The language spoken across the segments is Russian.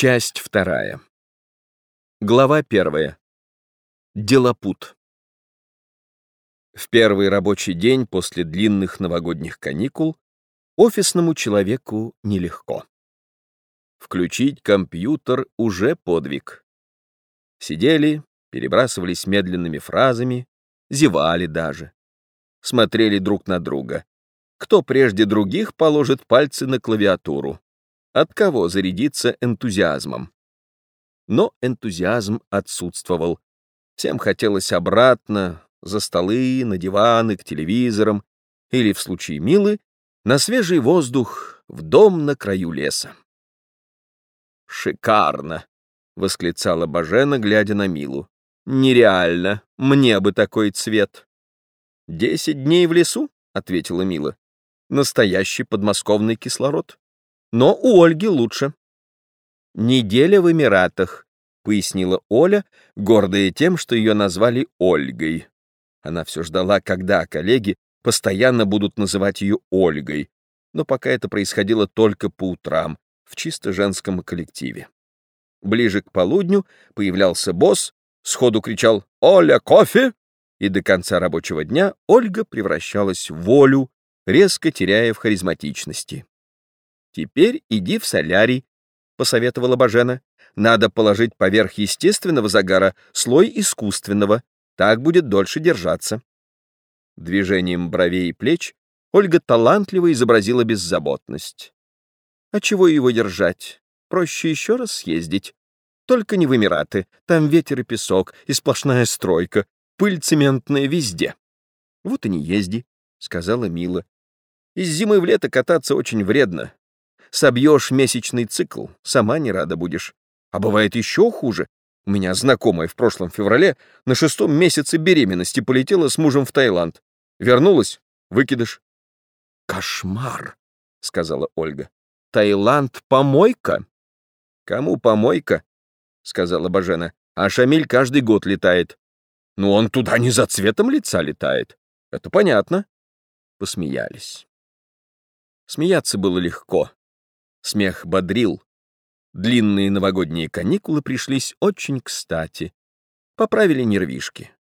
Часть вторая. Глава первая. Делопут. В первый рабочий день после длинных новогодних каникул офисному человеку нелегко. Включить компьютер уже подвиг. Сидели, перебрасывались медленными фразами, зевали даже. Смотрели друг на друга. Кто прежде других положит пальцы на клавиатуру? От кого зарядиться энтузиазмом? Но энтузиазм отсутствовал. Всем хотелось обратно, за столы, на диваны, к телевизорам, или, в случае Милы, на свежий воздух, в дом на краю леса. «Шикарно!» — восклицала Бажена, глядя на Милу. «Нереально! Мне бы такой цвет!» «Десять дней в лесу?» — ответила Мила. «Настоящий подмосковный кислород. Но у Ольги лучше». «Неделя в Эмиратах», — пояснила Оля, гордая тем, что ее назвали Ольгой. Она все ждала, когда коллеги постоянно будут называть ее Ольгой, но пока это происходило только по утрам, в чисто женском коллективе. Ближе к полудню появлялся босс, сходу кричал «Оля, кофе!» и до конца рабочего дня Ольга превращалась в Олю, резко теряя в харизматичности. «Теперь иди в солярий», — посоветовала Бажена. «Надо положить поверх естественного загара слой искусственного, так будет дольше держаться». Движением бровей и плеч Ольга талантливо изобразила беззаботность. А чего его держать? Проще еще раз съездить. Только не в Эмираты, там ветер и песок, и сплошная стройка, пыль цементная везде. Вот и не езди, — сказала Мила. Из зимы в лето кататься очень вредно. Собьешь месячный цикл, сама не рада будешь. А бывает еще хуже. У меня знакомая в прошлом феврале на шестом месяце беременности полетела с мужем в Таиланд. Вернулась — выкидыш. «Кошмар!» — сказала Ольга. Таиланд — помойка? Кому помойка? — сказала Бажена. А Шамиль каждый год летает. Ну, он туда не за цветом лица летает. Это понятно. Посмеялись. Смеяться было легко. Смех бодрил. Длинные новогодние каникулы пришлись очень кстати. Поправили нервишки.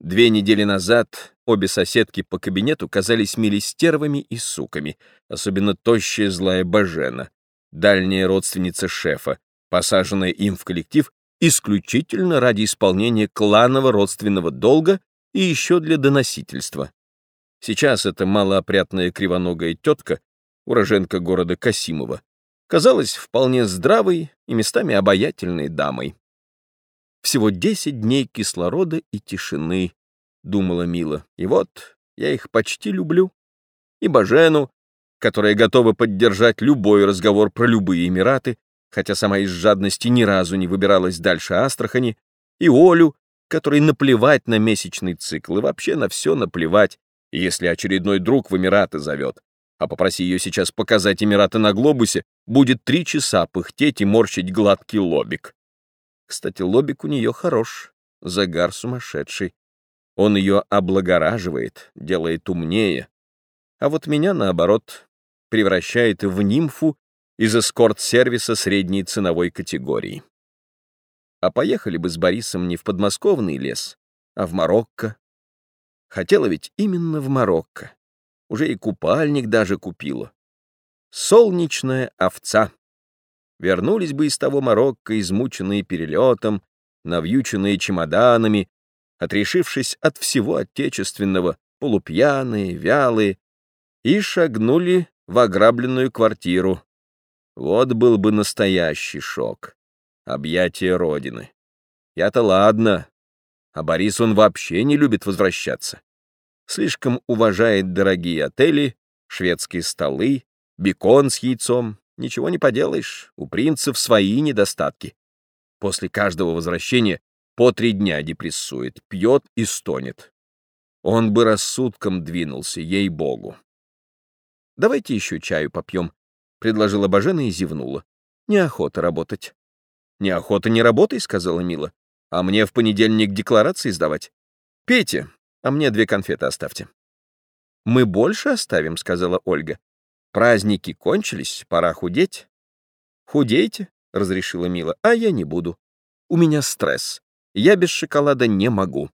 Две недели назад обе соседки по кабинету казались милистервами и суками, особенно тощая злая Бажена, дальняя родственница шефа, посаженная им в коллектив исключительно ради исполнения кланового родственного долга и еще для доносительства. Сейчас эта малоопрятная кривоногая тетка, уроженка города Касимова, казалась вполне здравой и местами обаятельной дамой. Всего десять дней кислорода и тишины, — думала Мила. И вот я их почти люблю. И Бажену, которая готова поддержать любой разговор про любые Эмираты, хотя сама из жадности ни разу не выбиралась дальше Астрахани, и Олю, которой наплевать на месячный цикл и вообще на все наплевать, если очередной друг в Эмираты зовет. А попроси ее сейчас показать Эмираты на глобусе, будет три часа пыхтеть и морщить гладкий лобик. Кстати, лобик у нее хорош, загар сумасшедший. Он ее облагораживает, делает умнее. А вот меня, наоборот, превращает в нимфу из эскорт-сервиса средней ценовой категории. А поехали бы с Борисом не в подмосковный лес, а в Марокко. Хотела ведь именно в Марокко. Уже и купальник даже купила. Солнечная овца вернулись бы из того Марокко, измученные перелетом, навьюченные чемоданами, отрешившись от всего отечественного, полупьяные, вялые, и шагнули в ограбленную квартиру. Вот был бы настоящий шок. Объятие Родины. Я-то ладно, а Борис он вообще не любит возвращаться. Слишком уважает дорогие отели, шведские столы, бекон с яйцом, Ничего не поделаешь, у принцев свои недостатки. После каждого возвращения по три дня депрессует, пьет и стонет. Он бы рассудком двинулся, ей-богу. «Давайте еще чаю попьем», — предложила Бажена и зевнула. «Неохота работать». «Неохота не работай», — сказала Мила. «А мне в понедельник декларации сдавать. Пейте, а мне две конфеты оставьте». «Мы больше оставим», — сказала Ольга. Праздники кончились, пора худеть. Худейте, — разрешила Мила, — «а я не буду. У меня стресс. Я без шоколада не могу».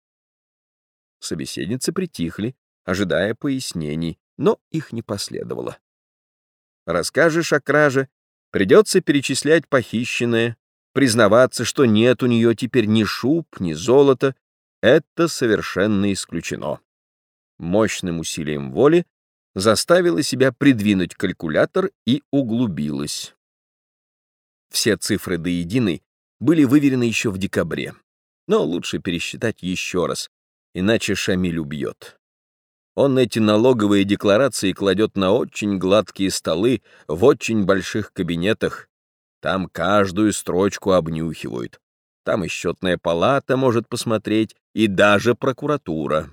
Собеседницы притихли, ожидая пояснений, но их не последовало. Расскажешь о краже, придется перечислять похищенное, признаваться, что нет у нее теперь ни шуб, ни золота. Это совершенно исключено. Мощным усилием воли заставила себя придвинуть калькулятор и углубилась. Все цифры до единой были выверены еще в декабре, но лучше пересчитать еще раз, иначе Шамиль убьет. Он эти налоговые декларации кладет на очень гладкие столы в очень больших кабинетах. Там каждую строчку обнюхивают. Там и счетная палата может посмотреть, и даже прокуратура.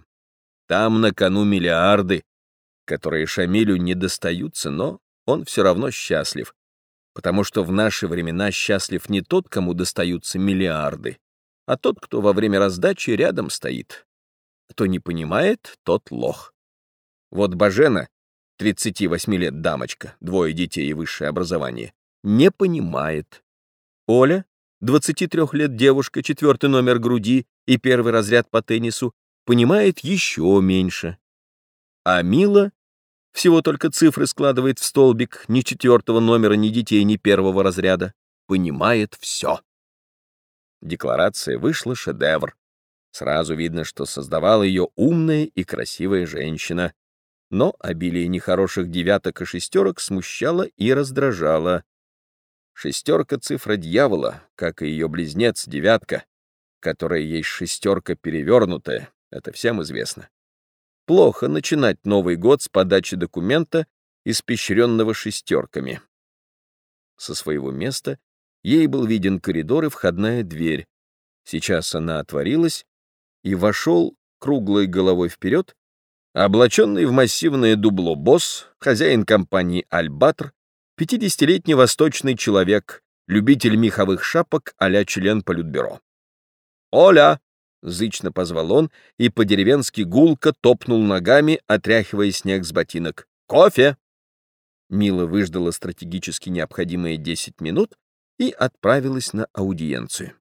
Там на кону миллиарды, которые Шамилю не достаются, но он все равно счастлив, потому что в наши времена счастлив не тот, кому достаются миллиарды, а тот, кто во время раздачи рядом стоит. Кто не понимает, тот лох. Вот Бажена, 38 лет дамочка, двое детей и высшее образование, не понимает. Оля, 23 лет девушка, четвертый номер груди и первый разряд по теннису, понимает еще меньше. А Мила всего только цифры складывает в столбик ни четвертого номера, ни детей, ни первого разряда, понимает все. Декларация вышла шедевр. Сразу видно, что создавала ее умная и красивая женщина, но обилие нехороших девяток и шестерок смущало и раздражало. Шестерка — цифра дьявола, как и ее близнец — девятка, которая есть шестерка перевернутая, это всем известно. Плохо начинать Новый год с подачи документа, испещренного шестерками. Со своего места ей был виден коридор и входная дверь. Сейчас она отворилась, и вошел круглой головой вперед Облаченный в массивное дубло босс, хозяин компании «Альбатр», 50-летний восточный человек, любитель меховых шапок а член Политбюро. «Оля!» — зычно позвал он и по-деревенски гулко топнул ногами, отряхивая снег с ботинок. «Кофе!» Мила выждала стратегически необходимые 10 минут и отправилась на аудиенцию.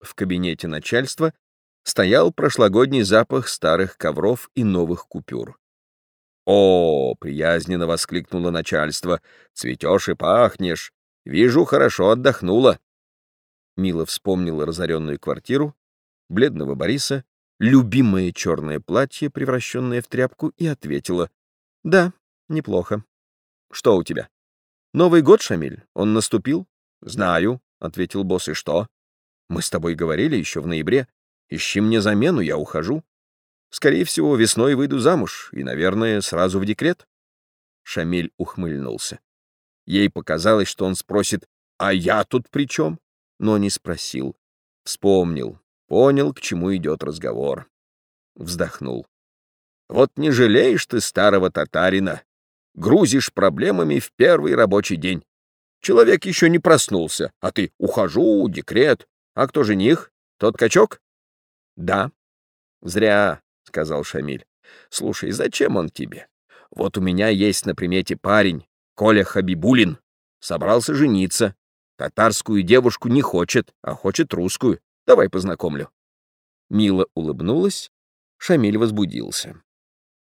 В кабинете начальства стоял прошлогодний запах старых ковров и новых купюр. «О!» — приязненно воскликнуло начальство. «Цветешь и пахнешь. Вижу, хорошо отдохнула». Мила вспомнила разоренную квартиру, бледного Бориса, любимое черное платье, превращенное в тряпку, и ответила. «Да, неплохо. Что у тебя?» «Новый год, Шамиль? Он наступил?» «Знаю», — ответил босс. «И что?» «Мы с тобой говорили еще в ноябре. Ищи мне замену, я ухожу. Скорее всего, весной выйду замуж и, наверное, сразу в декрет. Шамиль ухмыльнулся. Ей показалось, что он спросит, «А я тут при чем?» Но не спросил. Вспомнил, понял, к чему идет разговор. Вздохнул. «Вот не жалеешь ты старого татарина. Грузишь проблемами в первый рабочий день. Человек еще не проснулся, а ты ухожу, декрет. А кто жених? Тот качок? «Да». «Зря», — сказал Шамиль. «Слушай, зачем он тебе? Вот у меня есть на примете парень, Коля Хабибулин. Собрался жениться. Татарскую девушку не хочет, а хочет русскую. Давай познакомлю». Мила улыбнулась, Шамиль возбудился.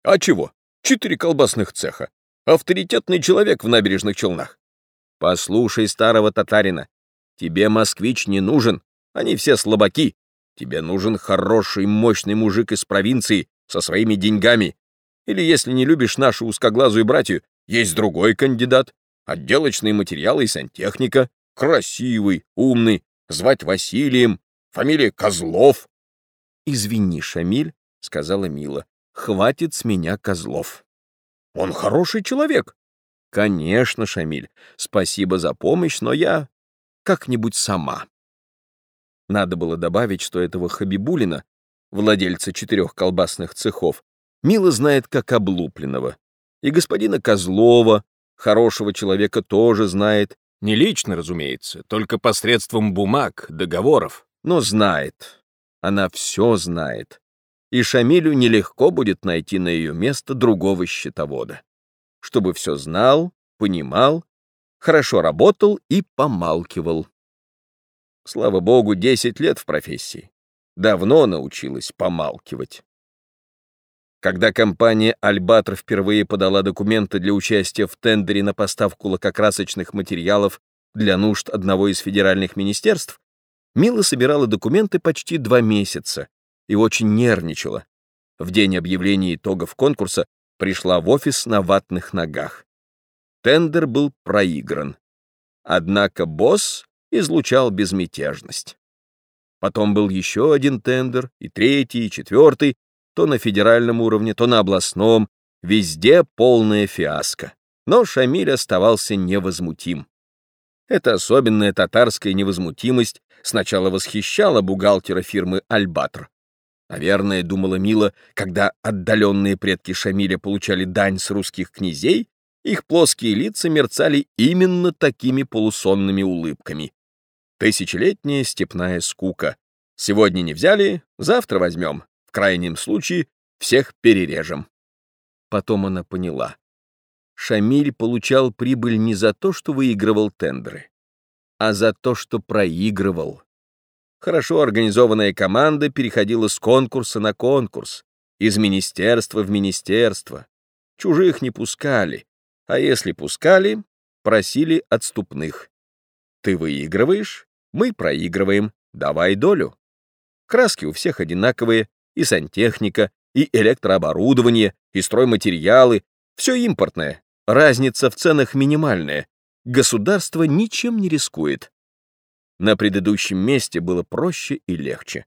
«А чего? Четыре колбасных цеха. Авторитетный человек в набережных Челнах. Послушай старого татарина. Тебе москвич не нужен, они все слабаки. Тебе нужен хороший, мощный мужик из провинции со своими деньгами. Или, если не любишь нашу узкоглазую братью, есть другой кандидат. Отделочные материалы и сантехника. Красивый, умный, звать Василием, фамилия Козлов. «Извини, Шамиль», — сказала Мила, — «хватит с меня Козлов». «Он хороший человек». «Конечно, Шамиль, спасибо за помощь, но я как-нибудь сама». Надо было добавить, что этого Хабибулина, владельца четырех колбасных цехов, Мила знает как облупленного. И господина Козлова, хорошего человека, тоже знает. Не лично, разумеется, только посредством бумаг, договоров. Но знает. Она все знает. И Шамилю нелегко будет найти на ее место другого счетовода. Чтобы все знал, понимал, хорошо работал и помалкивал. Слава богу, 10 лет в профессии. Давно научилась помалкивать. Когда компания «Альбатр» впервые подала документы для участия в тендере на поставку лакокрасочных материалов для нужд одного из федеральных министерств, Мила собирала документы почти два месяца и очень нервничала. В день объявления итогов конкурса пришла в офис на ватных ногах. Тендер был проигран. Однако босс излучал безмятежность. Потом был еще один тендер, и третий, и четвертый, то на федеральном уровне, то на областном, везде полная фиаско. Но Шамиль оставался невозмутим. Эта особенная татарская невозмутимость сначала восхищала бухгалтера фирмы «Альбатр». Наверное, думала Мила, когда отдаленные предки Шамиля получали дань с русских князей, их плоские лица мерцали именно такими полусонными улыбками. Тысячелетняя степная скука. Сегодня не взяли, завтра возьмем крайнем случае всех перережем. Потом она поняла. Шамиль получал прибыль не за то, что выигрывал тендеры, а за то, что проигрывал. Хорошо организованная команда переходила с конкурса на конкурс, из министерства в министерство. Чужих не пускали, а если пускали, просили отступных. Ты выигрываешь, мы проигрываем, давай долю. Краски у всех одинаковые, и сантехника, и электрооборудование, и стройматериалы. Все импортное. Разница в ценах минимальная. Государство ничем не рискует. На предыдущем месте было проще и легче.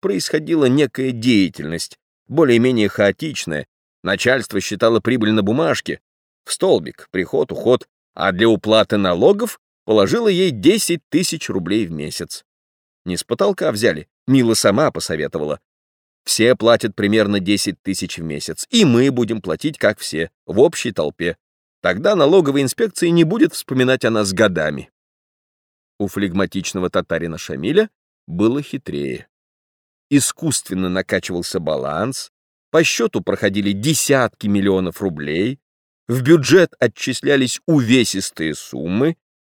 Происходила некая деятельность, более-менее хаотичная. Начальство считало прибыль на бумажке. В столбик, приход, уход, а для уплаты налогов положило ей 10 тысяч рублей в месяц. Не с потолка взяли, Мила сама посоветовала. Все платят примерно 10 тысяч в месяц, и мы будем платить, как все, в общей толпе. Тогда налоговая инспекция не будет вспоминать о нас годами. У флегматичного татарина Шамиля было хитрее. Искусственно накачивался баланс, по счету проходили десятки миллионов рублей, в бюджет отчислялись увесистые суммы,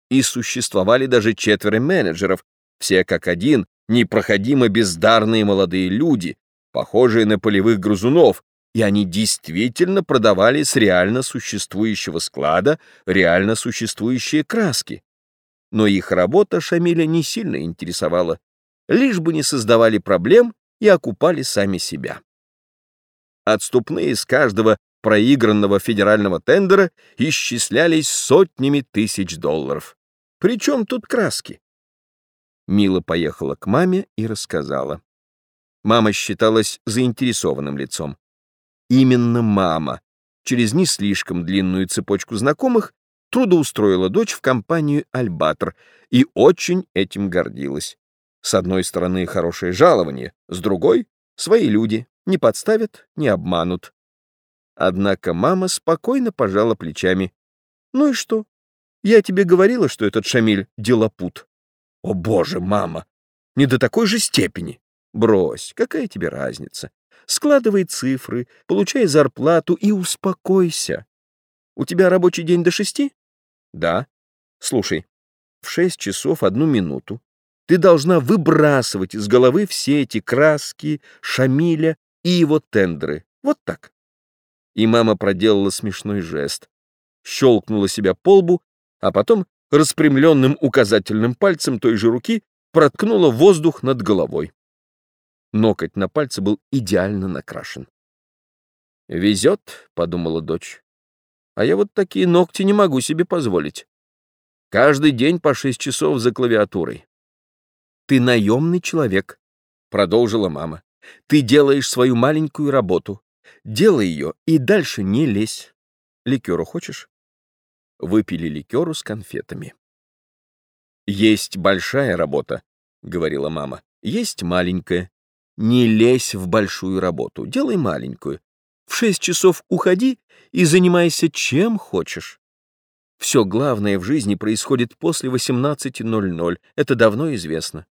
и существовали даже четверо менеджеров, все как один, непроходимо бездарные молодые люди, похожие на полевых грызунов, и они действительно продавали с реально существующего склада реально существующие краски. Но их работа Шамиля не сильно интересовала, лишь бы не создавали проблем и окупали сами себя. Отступные с каждого проигранного федерального тендера исчислялись сотнями тысяч долларов. Причем тут краски? Мила поехала к маме и рассказала. Мама считалась заинтересованным лицом. Именно мама через не слишком длинную цепочку знакомых трудоустроила дочь в компанию «Альбатр» и очень этим гордилась. С одной стороны, хорошее жалование, с другой — свои люди, не подставят, не обманут. Однако мама спокойно пожала плечами. «Ну и что? Я тебе говорила, что этот Шамиль — делопут». «О, боже, мама! Не до такой же степени!» Брось, какая тебе разница? Складывай цифры, получай зарплату и успокойся. У тебя рабочий день до шести? Да. Слушай, в шесть часов одну минуту ты должна выбрасывать из головы все эти краски, Шамиля и его тендеры. Вот так. И мама проделала смешной жест. Щелкнула себя по лбу, а потом распрямленным указательным пальцем той же руки проткнула воздух над головой. Ноготь на пальце был идеально накрашен. «Везет», — подумала дочь. «А я вот такие ногти не могу себе позволить. Каждый день по шесть часов за клавиатурой». «Ты наемный человек», — продолжила мама. «Ты делаешь свою маленькую работу. Делай ее и дальше не лезь. Ликеру хочешь?» Выпили ликеру с конфетами. «Есть большая работа», — говорила мама. «Есть маленькая. Не лезь в большую работу, делай маленькую. В шесть часов уходи и занимайся чем хочешь. Все главное в жизни происходит после 18.00, это давно известно.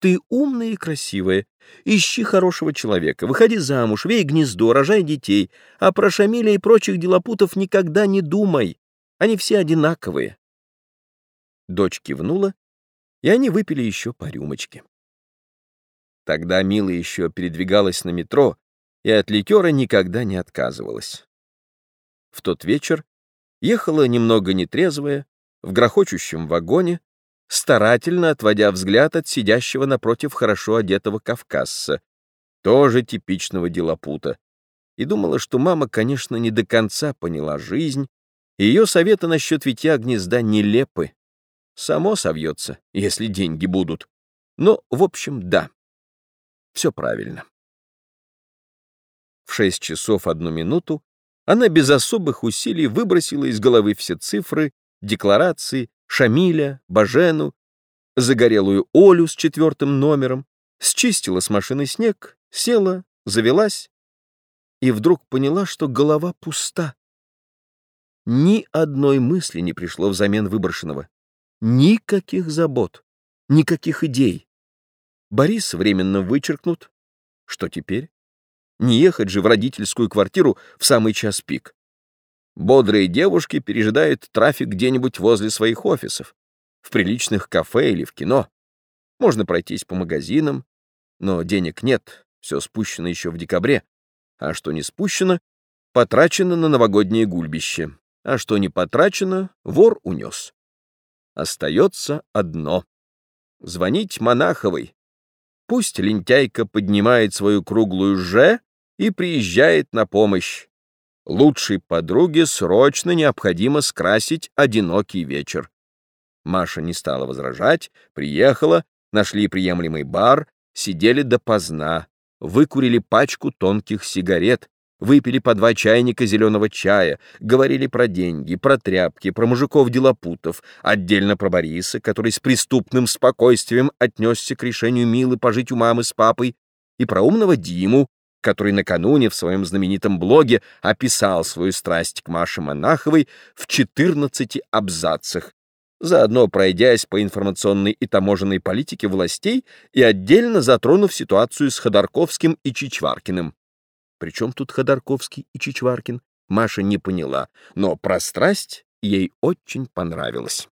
Ты умная и красивая, ищи хорошего человека, выходи замуж, вей гнездо, рожай детей, а про Шамиля и прочих делопутов никогда не думай, они все одинаковые. Дочь кивнула, и они выпили еще по рюмочке. Тогда Мила еще передвигалась на метро и от ликера никогда не отказывалась. В тот вечер ехала немного нетрезвая, в грохочущем вагоне, старательно отводя взгляд от сидящего напротив хорошо одетого кавказца, тоже типичного делопута, и думала, что мама, конечно, не до конца поняла жизнь, ее советы насчет витья гнезда нелепы. Само совьется, если деньги будут. Но, в общем, да, все правильно. В шесть часов одну минуту она без особых усилий выбросила из головы все цифры, декларации, Шамиля, Бажену, загорелую Олю с четвертым номером, счистила с машины снег, села, завелась и вдруг поняла, что голова пуста. Ни одной мысли не пришло взамен выброшенного. Никаких забот, никаких идей. Борис временно вычеркнут. Что теперь? Не ехать же в родительскую квартиру в самый час пик. Бодрые девушки пережидают трафик где-нибудь возле своих офисов, в приличных кафе или в кино. Можно пройтись по магазинам, но денег нет, все спущено еще в декабре. А что не спущено, потрачено на новогоднее гульбище. А что не потрачено, вор унес. Остается одно — звонить Монаховой. Пусть лентяйка поднимает свою круглую «Ж» и приезжает на помощь лучшей подруге срочно необходимо скрасить одинокий вечер. Маша не стала возражать, приехала, нашли приемлемый бар, сидели допоздна, выкурили пачку тонких сигарет, выпили по два чайника зеленого чая, говорили про деньги, про тряпки, про мужиков-делопутов, отдельно про Бориса, который с преступным спокойствием отнесся к решению Милы пожить у мамы с папой, и про умного Диму, который накануне в своем знаменитом блоге описал свою страсть к Маше Монаховой в 14 абзацах, заодно пройдясь по информационной и таможенной политике властей и отдельно затронув ситуацию с Ходорковским и Чичваркиным. Причем тут Ходорковский и Чичваркин, Маша не поняла, но про страсть ей очень понравилось.